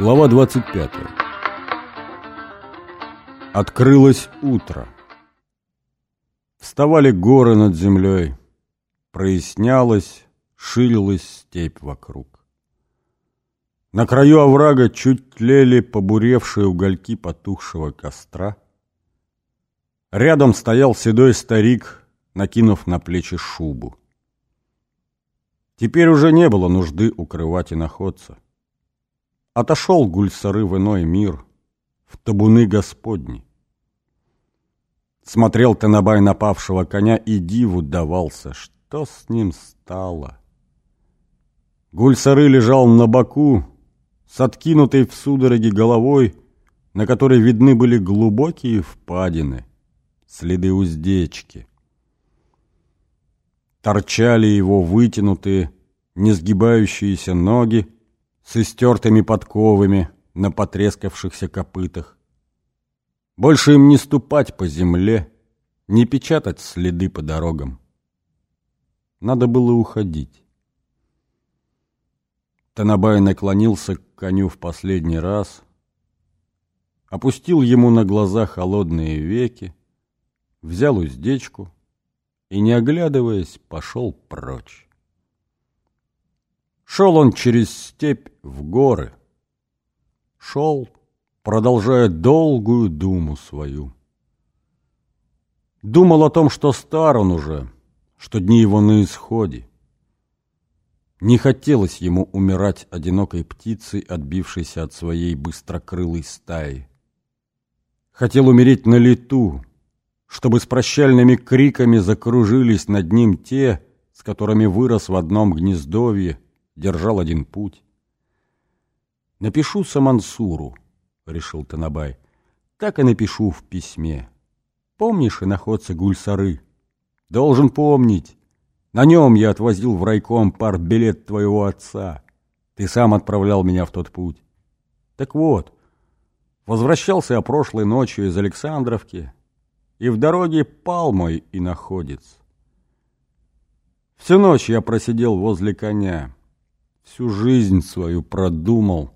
Глава 25. Открылось утро. Вставали горы над землей. Прояснялась, ширилась степь вокруг. На краю оврага чуть тлели побуревшие угольки потухшего костра. Рядом стоял седой старик, накинув на плечи шубу. Теперь уже не было нужды укрывать иноходца. Отошел Гульсары в иной мир, в табуны Господни. Смотрел Танабай напавшего коня и диву давался, что с ним стало. Гульсары лежал на боку, с откинутой в судороге головой, на которой видны были глубокие впадины, следы уздечки. Торчали его вытянутые, не сгибающиеся ноги, с истертыми подковами на потрескавшихся копытах. Больше им не ступать по земле, не печатать следы по дорогам. Надо было уходить. Танабай наклонился к коню в последний раз, опустил ему на глаза холодные веки, взял уздечку и, не оглядываясь, пошел прочь. Шел он через степь в горы. Шел, продолжая долгую думу свою. Думал о том, что стар он уже, что дни его на исходе. Не хотелось ему умирать одинокой птицей, отбившейся от своей быстрокрылой стаи. Хотел умереть на лету, чтобы с прощальными криками закружились над ним те, с которыми вырос в одном гнездовье, держал один путь. «Напишу Самансуру», — решил Танабай, — «так и напишу в письме. Помнишь иноходца Гульсары? Должен помнить. На нем я отвозил в райком партбилет твоего отца. Ты сам отправлял меня в тот путь. Так вот, возвращался я прошлой ночью из Александровки, и в дороге пал мой иноходец. Всю ночь я просидел возле коня» всю жизнь свою продумал.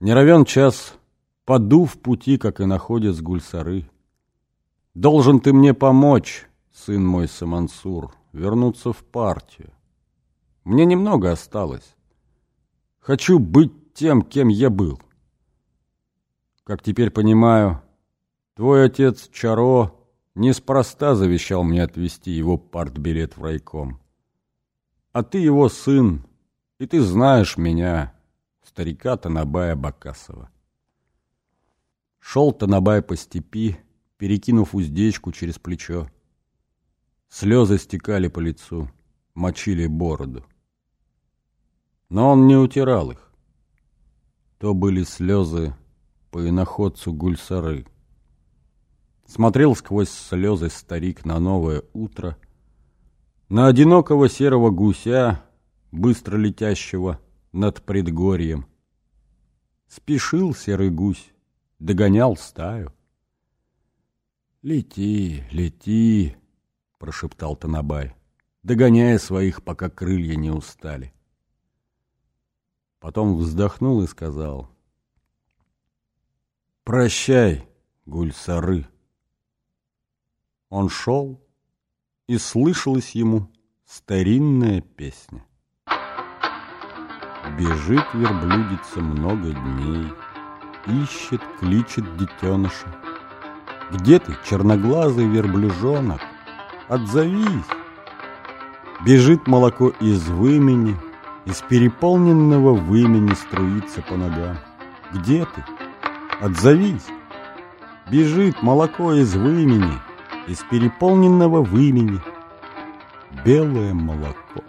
Не равен час, поду в пути, как и находец гульсары. Должен ты мне помочь, сын мой Самансур, вернуться в партию. Мне немного осталось. Хочу быть тем, кем я был. Как теперь понимаю, твой отец Чаро неспроста завещал мне отвезти его партбилет в райком. А ты его сын, и ты знаешь меня, старика Танабая Бакасова. Шел Танабай по степи, перекинув уздечку через плечо. Слезы стекали по лицу, мочили бороду. Но он не утирал их. То были слезы по иноходцу Гульсары. Смотрел сквозь слезы старик на новое утро, на одинокого серого гуся, быстро летящего над предгорьем. Спешил серый гусь, догонял стаю. «Лети, лети!» — прошептал Танабай, догоняя своих, пока крылья не устали. Потом вздохнул и сказал, «Прощай, гульсары!» Он шел, и слышалась ему старинная песня. Бежит верблюдица много дней, Ищет, кличет детеныша. Где ты, черноглазый верблюжонок? Отзовись! Бежит молоко из вымени, Из переполненного вымени струится по ногам. Где ты? Отзовись! Бежит молоко из вымени, Из переполненного вымени. Белое молоко.